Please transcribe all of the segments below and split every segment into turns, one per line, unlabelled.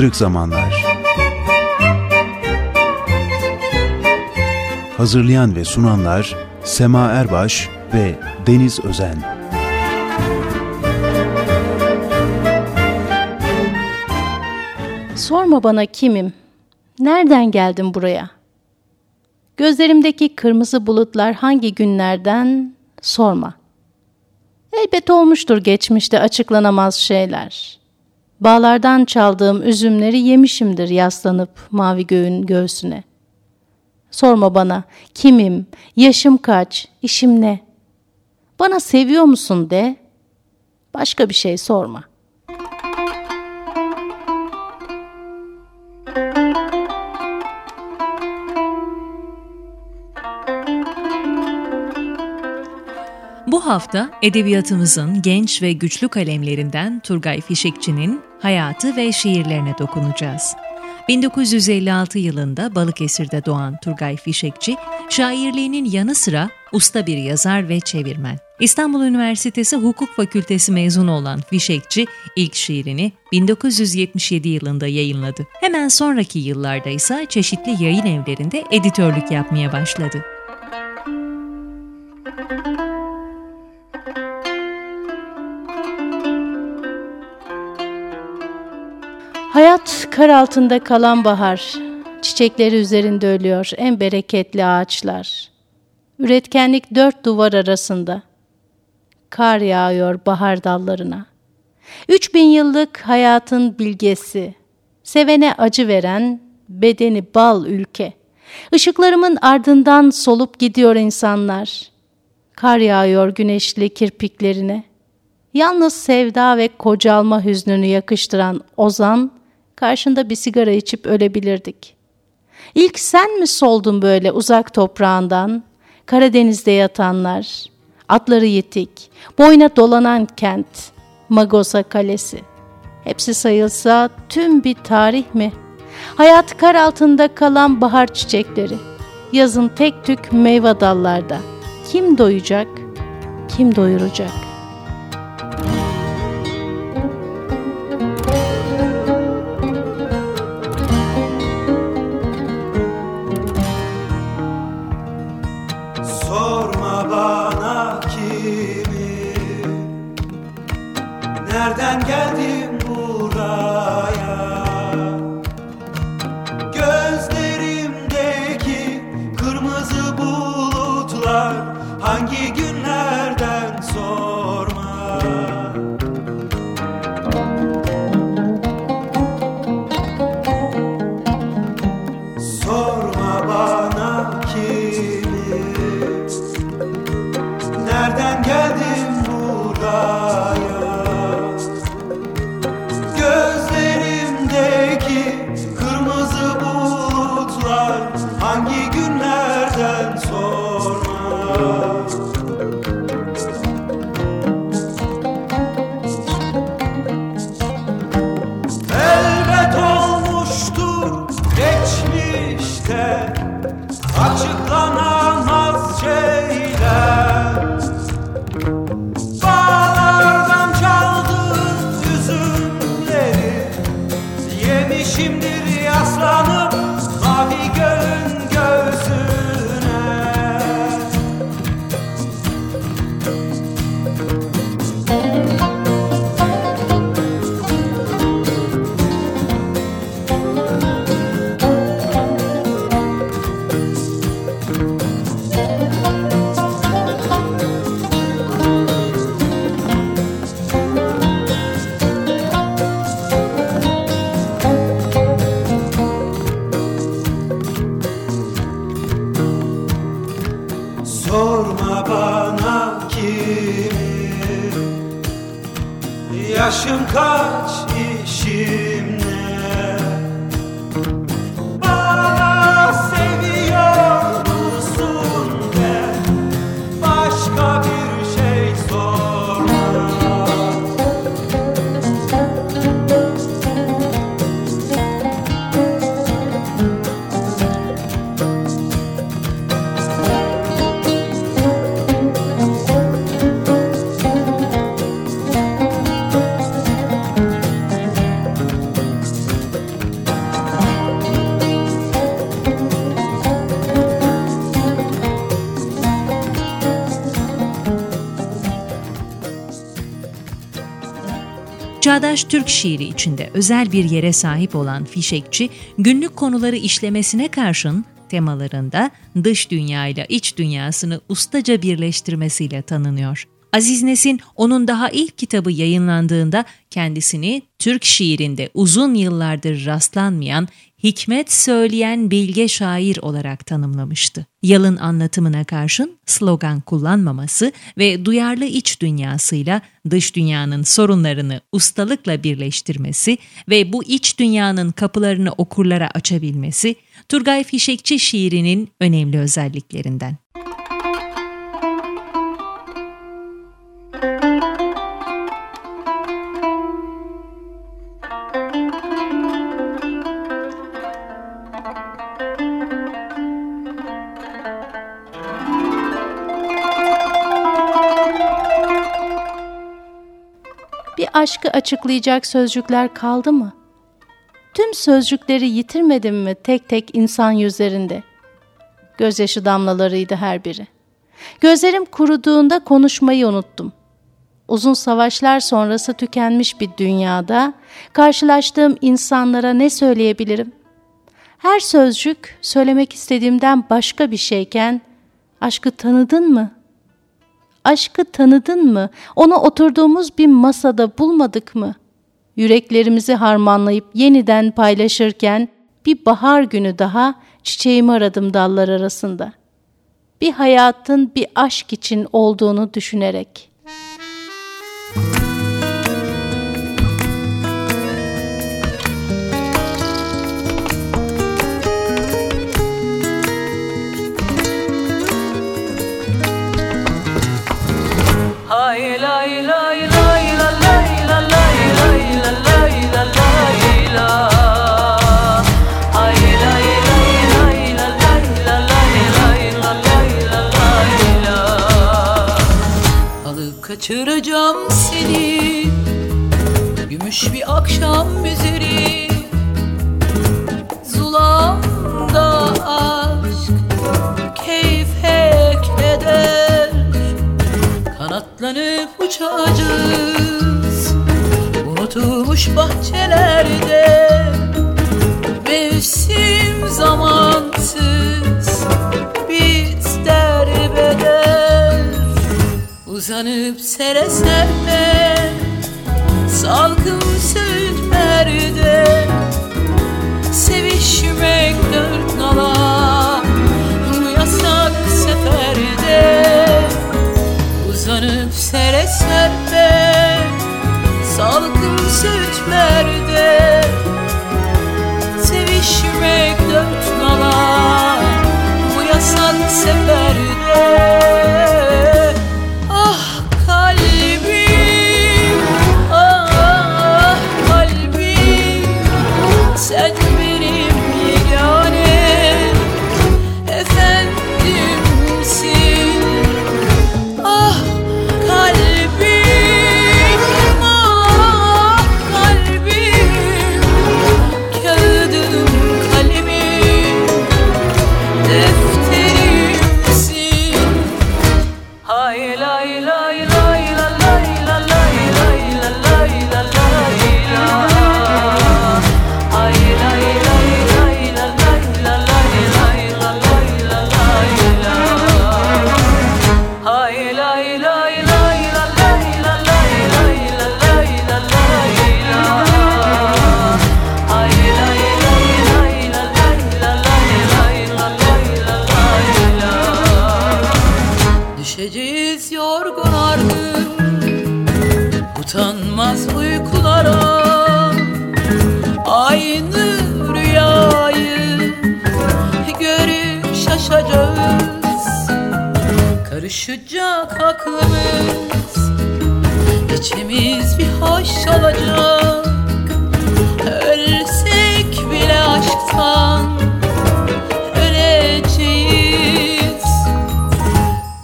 Kırık Zamanlar Hazırlayan ve sunanlar Sema Erbaş ve Deniz Özen
Sorma bana kimim, nereden geldim buraya? Gözlerimdeki kırmızı bulutlar hangi günlerden sorma. Elbet olmuştur geçmişte açıklanamaz şeyler. Bağlardan çaldığım üzümleri yemişimdir yaslanıp mavi göğün göğsüne. Sorma bana kimim, yaşım kaç, işim ne? Bana seviyor musun de, başka bir şey sorma.
Bu hafta edebiyatımızın genç ve güçlü kalemlerinden Turgay Fişekçi'nin hayatı ve şiirlerine dokunacağız. 1956 yılında Balıkesir'de doğan Turgay Fişekçi, şairliğinin yanı sıra usta bir yazar ve çevirmen. İstanbul Üniversitesi Hukuk Fakültesi mezunu olan Fişekçi ilk şiirini 1977 yılında yayınladı. Hemen sonraki yıllarda ise çeşitli yayın evlerinde editörlük yapmaya başladı.
Hayat kar altında kalan bahar, çiçekleri üzerinde ölüyor en bereketli ağaçlar. Üretkenlik dört duvar arasında. Kar yağıyor bahar dallarına. Üç bin yıllık hayatın bilgesi, sevene acı veren, bedeni bal ülke. Işıklarımın ardından solup gidiyor insanlar. Kar yağıyor güneşli kirpiklerine. Yalnız sevda ve kocalma hüznünü yakıştıran Ozan, karşında bir sigara içip ölebilirdik. İlk sen mi soldun böyle uzak toprağından, Karadeniz'de yatanlar, atları yitik, boyna dolanan kent, Magosa Kalesi. Hepsi sayılsa tüm bir tarih mi? Hayat kar altında kalan bahar çiçekleri, yazın tek tük meyve dallarda. Kim doyacak, kim doyuracak?
Yaşım kaç işim
Çağdaş Türk şiiri içinde özel bir yere sahip olan Fişekçi, günlük konuları işlemesine karşın temalarında dış dünya ile iç dünyasını ustaca birleştirmesiyle tanınıyor. Aziz Nesin onun daha ilk kitabı yayınlandığında kendisini Türk şiirinde uzun yıllardır rastlanmayan hikmet söyleyen bilge şair olarak tanımlamıştı. Yalın anlatımına karşın slogan kullanmaması ve duyarlı iç dünyasıyla dış dünyanın sorunlarını ustalıkla birleştirmesi ve bu iç dünyanın kapılarını okurlara açabilmesi Turgay Fişekçi şiirinin önemli özelliklerinden.
Bir aşkı açıklayacak sözcükler kaldı mı? Tüm sözcükleri yitirmedim mi tek tek insan yüzlerinde? Gözyaşı damlalarıydı her biri. Gözlerim kuruduğunda konuşmayı unuttum. Uzun savaşlar sonrası tükenmiş bir dünyada karşılaştığım insanlara ne söyleyebilirim? Her sözcük söylemek istediğimden başka bir şeyken aşkı tanıdın mı? Aşkı tanıdın mı? Onu oturduğumuz bir masada bulmadık mı? Yüreklerimizi harmanlayıp yeniden paylaşırken bir bahar günü daha çiçeğimi aradım dallar arasında. Bir hayatın bir aşk için olduğunu düşünerek.''
Kaçıracağım seni. Gümüş bir akşam üzeri. Zulanda aşk Keyfe keder Kanatlanıp uçacağız. Unutulmuş bahçelerde Uzanıp sere serpe Salkım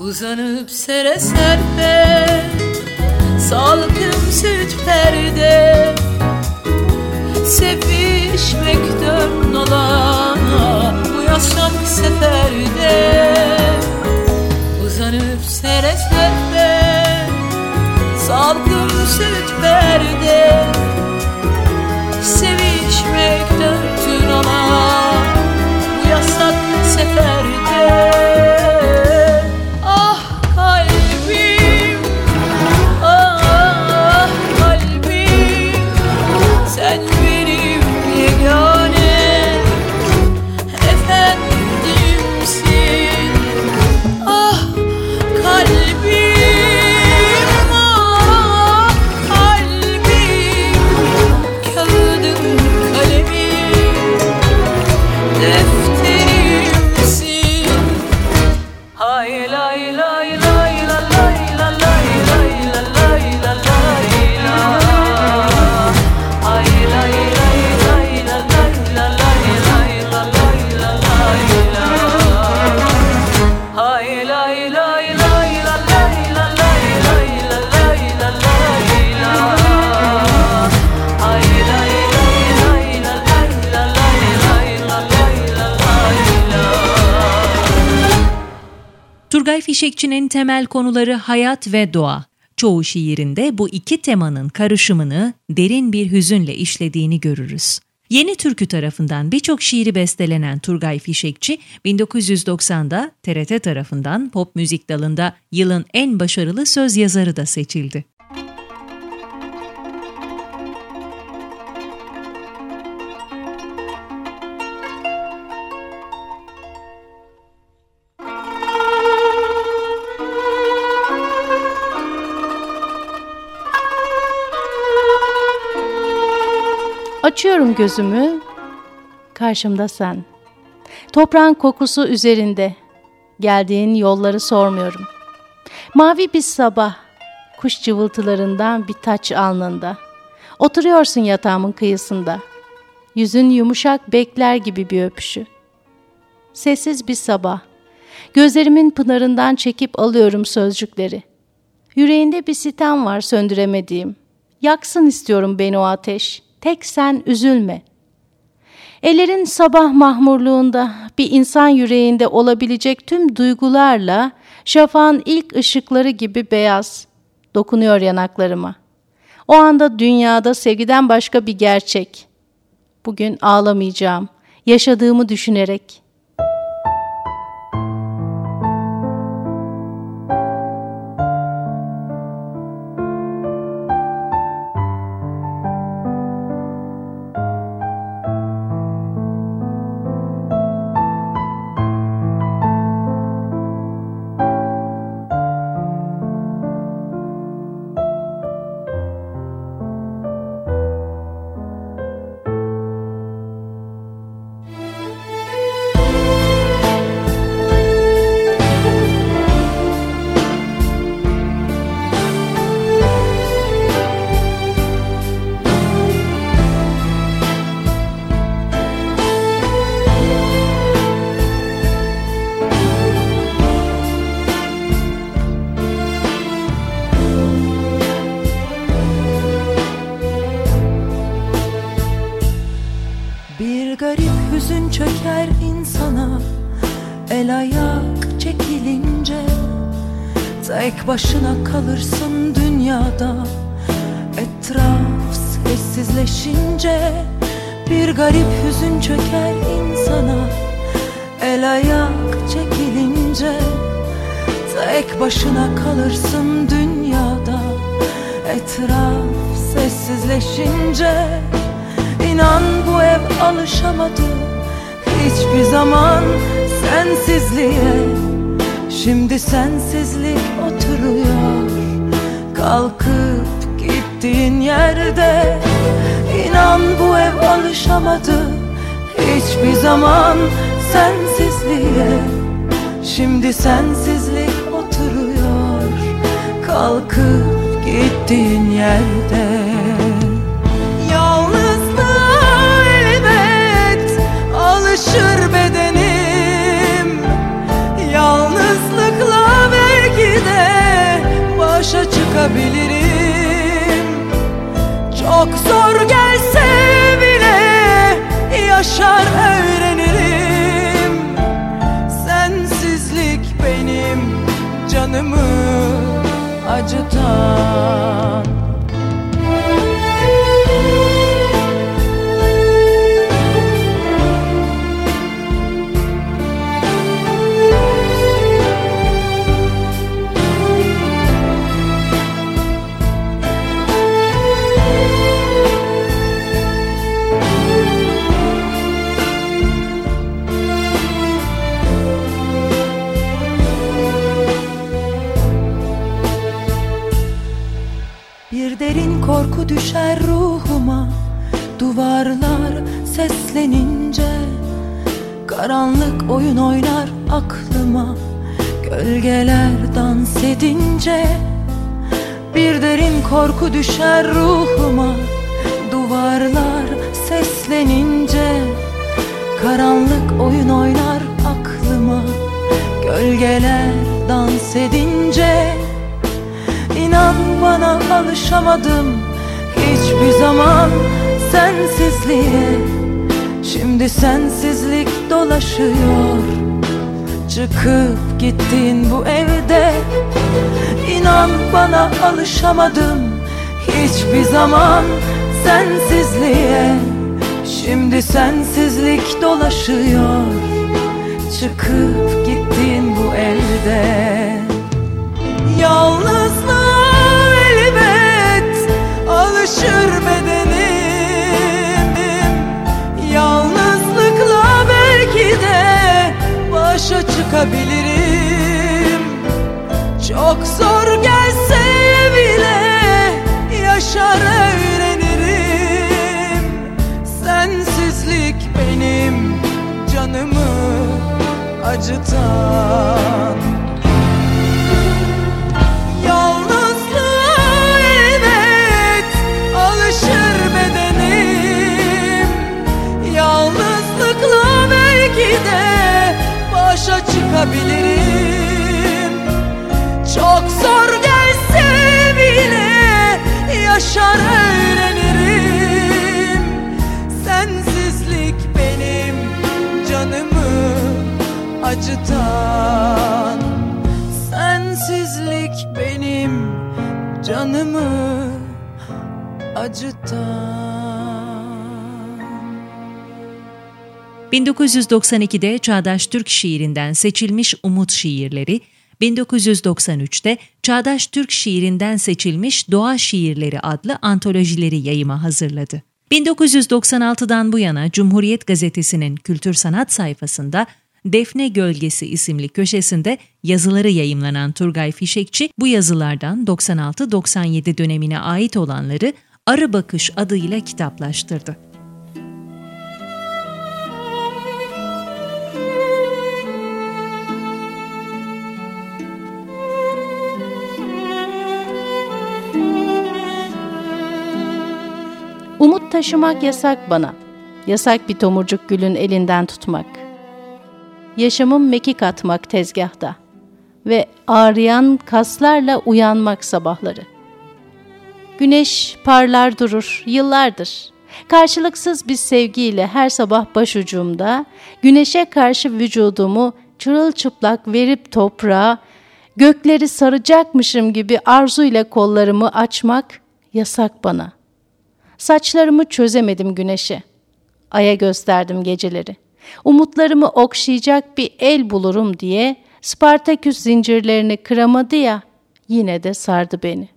Uzanıp sere serpe Salkım süt perde. Sevişmek dön dolana Bu yasak seferde. Uzanıp sere serpe Salkım süt perde. Sevişmek dön
Fişekçi'nin temel konuları hayat ve doğa. Çoğu şiirinde bu iki temanın karışımını derin bir hüzünle işlediğini görürüz. Yeni Türkü tarafından birçok şiiri bestelenen Turgay Fişekçi, 1990'da TRT tarafından pop müzik dalında yılın en başarılı söz yazarı da seçildi.
Açıyorum gözümü, karşımda sen. Toprağın kokusu üzerinde, geldiğin yolları sormuyorum. Mavi bir sabah, kuş cıvıltılarından bir taç alnında. Oturuyorsun yatağımın kıyısında. Yüzün yumuşak bekler gibi bir öpüşü. Sessiz bir sabah, gözlerimin pınarından çekip alıyorum sözcükleri. Yüreğinde bir sitem var söndüremediğim. Yaksın istiyorum beni o ateş.'' Tek sen üzülme. Ellerin sabah mahmurluğunda bir insan yüreğinde olabilecek tüm duygularla şafağın ilk ışıkları gibi beyaz dokunuyor yanaklarıma. O anda dünyada sevgiden başka bir gerçek. Bugün ağlamayacağım, yaşadığımı düşünerek.''
Tek başına kalırsın dünyada. Etraf sessizleşince Bir garip hüzün çöker insana. El ayak çekilince Tek başına kalırsın dünyada. Etraf sessizleşince İnan bu ev alışamadı. Hiçbir zaman sensizliğe Şimdi sensizlik oturuyor. Kalkıp gittiğin yerde İnan bu ev alışamadı. Hiçbir zaman sensizliğe. Şimdi sensizlik oturuyor. Kalkıp gittiğin yerde başa çıkabilirim Çok zor gelse bile yaşar öğrenirim. Sensizlik benim canımı acıtan oyun oynar aklıma Gölgeler dans edince Bir derin korku düşer ruhuma. Duvarlar seslenince Karanlık oyun oynar aklıma. Gölgeler dans edince İnan bana alışamadım hiçbir zaman sensizliğe. Şimdi sensizlik dolaşıyor. Çıkıp gittin bu evde. İnan bana alışamadım. Hiçbir zaman sensizliğe. Şimdi sensizlik dolaşıyor. Çıkıp gittin bu elde Yalnızlığa elbet alışır bedenim başa çıkabilirim Çok zor gelse bile yaşar öğrenirim. Sensizlik benim canımı acıtan başa çıkabilirim Çok zor gelse bile yaşar öğrenirim. Sensizlik benim canımı acıtan. Sensizlik benim canımı acıtan
1992'de Çağdaş Türk şiirinden seçilmiş Umut şiirleri, 1993'te Çağdaş Türk şiirinden seçilmiş Doğa Şiirleri adlı antolojileri yayıma hazırladı. 1996'dan bu yana Cumhuriyet Gazetesi'nin kültür sanat sayfasında Defne Gölgesi isimli köşesinde yazıları yayımlanan Turgay Fişekçi bu yazılardan 96-97 dönemine ait olanları Arı Bakış adıyla kitaplaştırdı.
Taşımak yasak bana. Yasak bir tomurcuk gülün elinden tutmak. Yaşamım mekik atmak tezgahta. Ve ağrıyan kaslarla uyanmak sabahları. Güneş parlar durur yıllardır. Karşılıksız bir sevgiyle her sabah başucumda, güneşe karşı vücudumu çırılçıplak verip toprağa, gökleri saracakmışım gibi arzuyla kollarımı açmak yasak bana. Saçlarımı çözemedim güneşe. Aya gösterdim geceleri. Umutlarımı okşayacak bir el bulurum diye Spartaküs zincirlerini kıramadı ya, yine de sardı beni.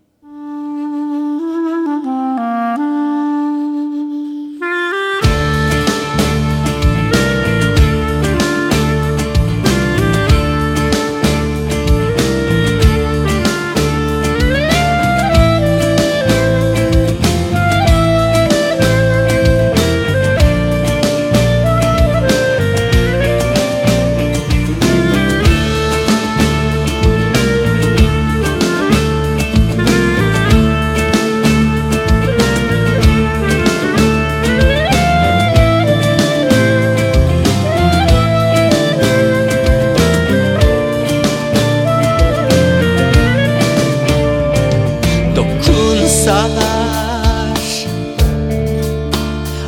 Dokunsalar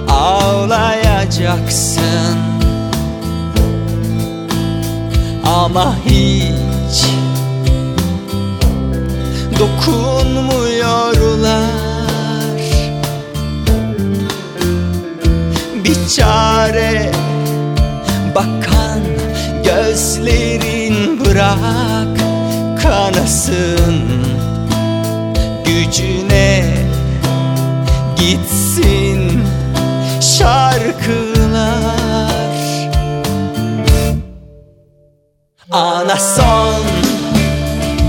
Ağlayacaksın. Ama hiç Dokunmuyorlar. Bir çare Bakan gözlerin bırak kanasın gücüne son.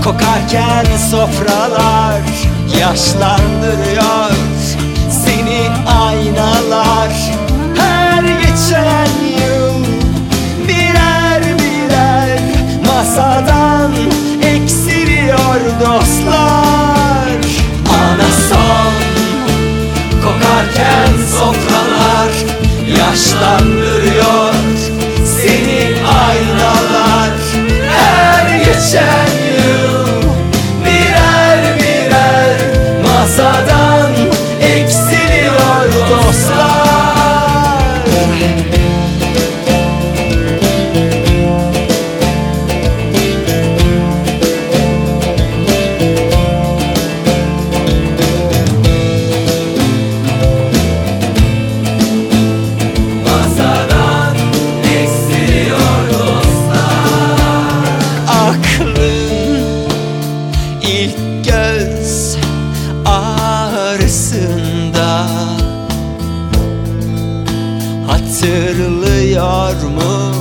Kokarken sofralar yaşlandırıyor seni aynalar. Her geçen yıl birer birer masadan eksiliyor dostlar. Ana son. Kokarken sofralar yaşlandırıyor hatırlıyor mu?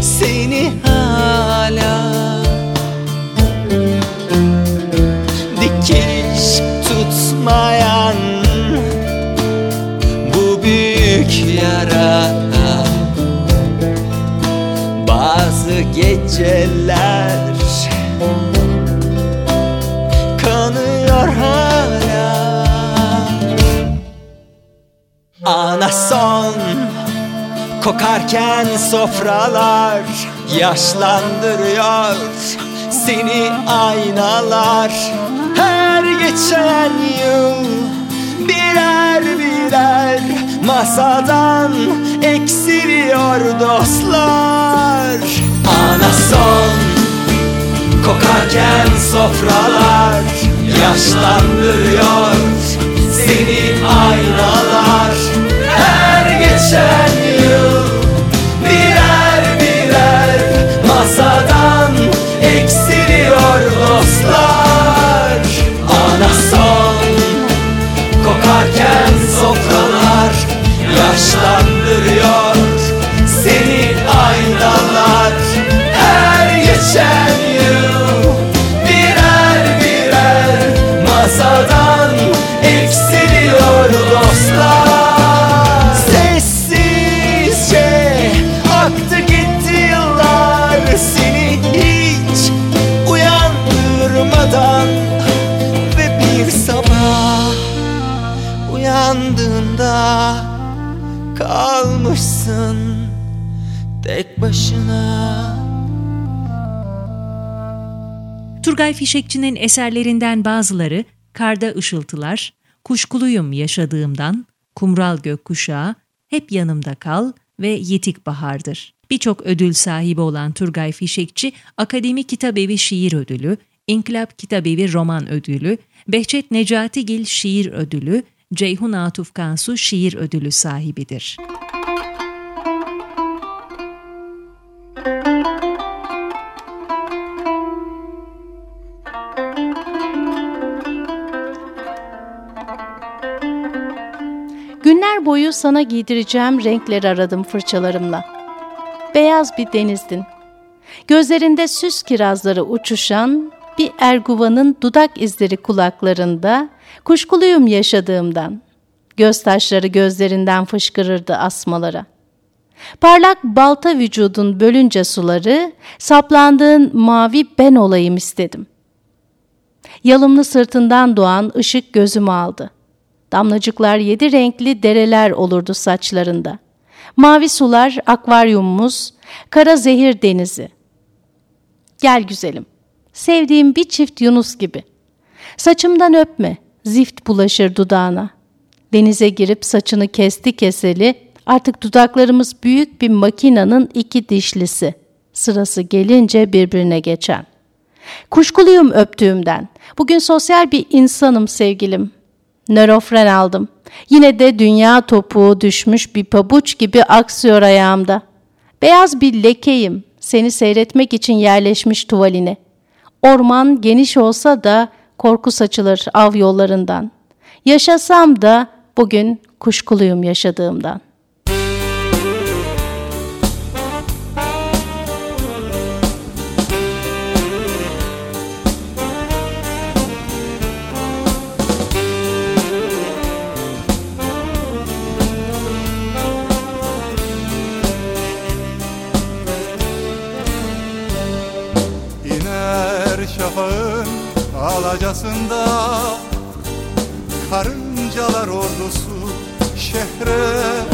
Seni hala Dikiş tutmayan bu büyük yara Bazı geceler Kokarken sofralar Yaşlandırıyor Seni aynalar. Her geçen yıl Birer birer Masadan Eksiliyor dostlar. Ana son Kokarken sofralar Yaşlandırıyor Seni aynalar Tek başına
Turgay Fişekçi'nin eserlerinden bazıları Karda Işıltılar, Kuşkuluyum Yaşadığımdan, Kumral Gökkuşağı, Hep Yanımda Kal ve Yetik Bahar'dır. Birçok ödül sahibi olan Turgay Fişekçi, Akademi Kitabevi Şiir Ödülü, İnkılap Kitabevi Roman Ödülü, Behçet Necatigil Şiir Ödülü, Ceyhun Atuf Kansu Şiir Ödülü sahibidir.
Boyu sana giydireceğim renkleri aradım fırçalarımla. Beyaz bir denizdin. Gözlerinde süs kirazları uçuşan bir erguvanın dudak izleri kulaklarında kuşkuluyum yaşadığımdan. Göz taşları gözlerinden fışkırırdı asmalara. Parlak balta vücudun bölünce suları, saplandığın mavi ben olayım istedim. Yalımlı sırtından doğan ışık gözümü aldı. Damlacıklar yedi renkli dereler olurdu saçlarında. Mavi sular akvaryumumuz, kara zehir denizi. Gel güzelim, sevdiğim bir çift Yunus gibi. Saçımdan öpme, zift bulaşır dudağına. Denize girip saçını kesti keseli, artık dudaklarımız büyük bir makinanın iki dişlisi. Sırası gelince birbirine geçen. Kuşkuluyum öptüğümden. Bugün sosyal bir insanım sevgilim. Nörofren aldım. Yine de dünya topuğu düşmüş bir pabuç gibi aksıyor ayağımda. Beyaz bir lekeyim. Seni seyretmek için yerleşmiş tuvaline. Orman geniş olsa da korku saçılır av yollarından. Yaşasam da bugün kuşkuluyum yaşadığımdan.
Alacasında Karıncalar ordusu şehre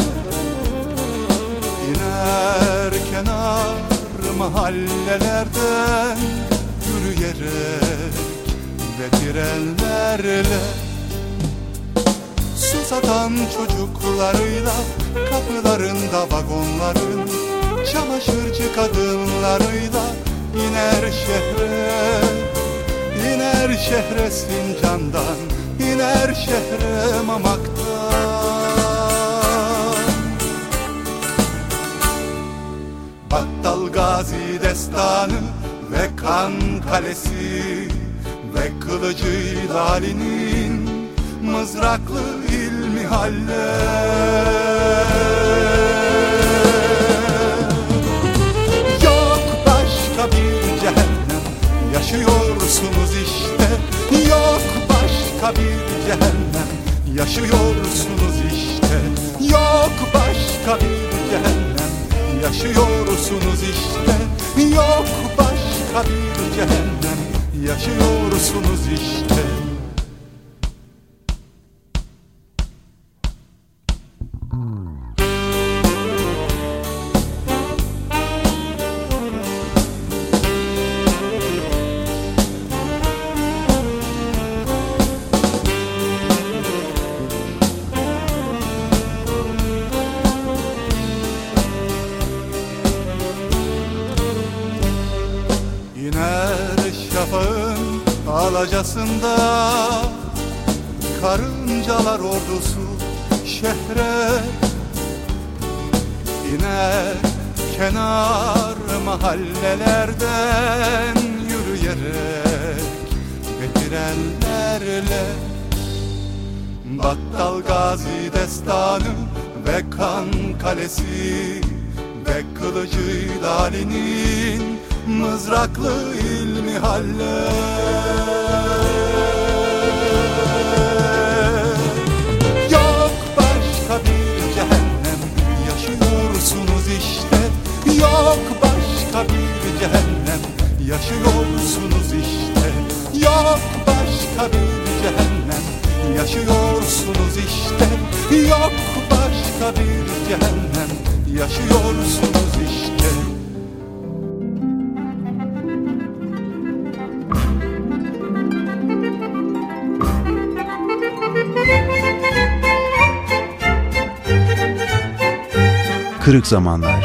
İner kenar mahallelerden Yürüyerek ve trenlerle Su satan çocuklarıyla Kapılarında vagonların Çamaşırcı kadınlarıyla iner şehre iner şehre Sincan'dan iner şehre Mamak'tan. Battal Gazi destanı ve kan kalesi ve kılıcı Lali'nin mızraklı ilmi Yok işte. Yok başka bir cehennem. Yaşıyorsunuz işte. Yok başka bir cehennem. Yaşıyorsunuz işte. Yok başka bir cehennem. Yaşıyorsunuz işte. İner alacasında Karıncalar ordusu şehre İner kenar mahallelerden yürüyerek Getirenlerle Battal Gazi destanı ve kan kalesi Ve kılıcıyla Ali'nin mızraklı ilmi halle başka bir cehennem. Yaşıyorsunuz işte. Yok başka bir cehennem. Yaşıyorsunuz işte. Yok başka bir cehennem. Yaşıyorsunuz işte.
Kırık Zamanlar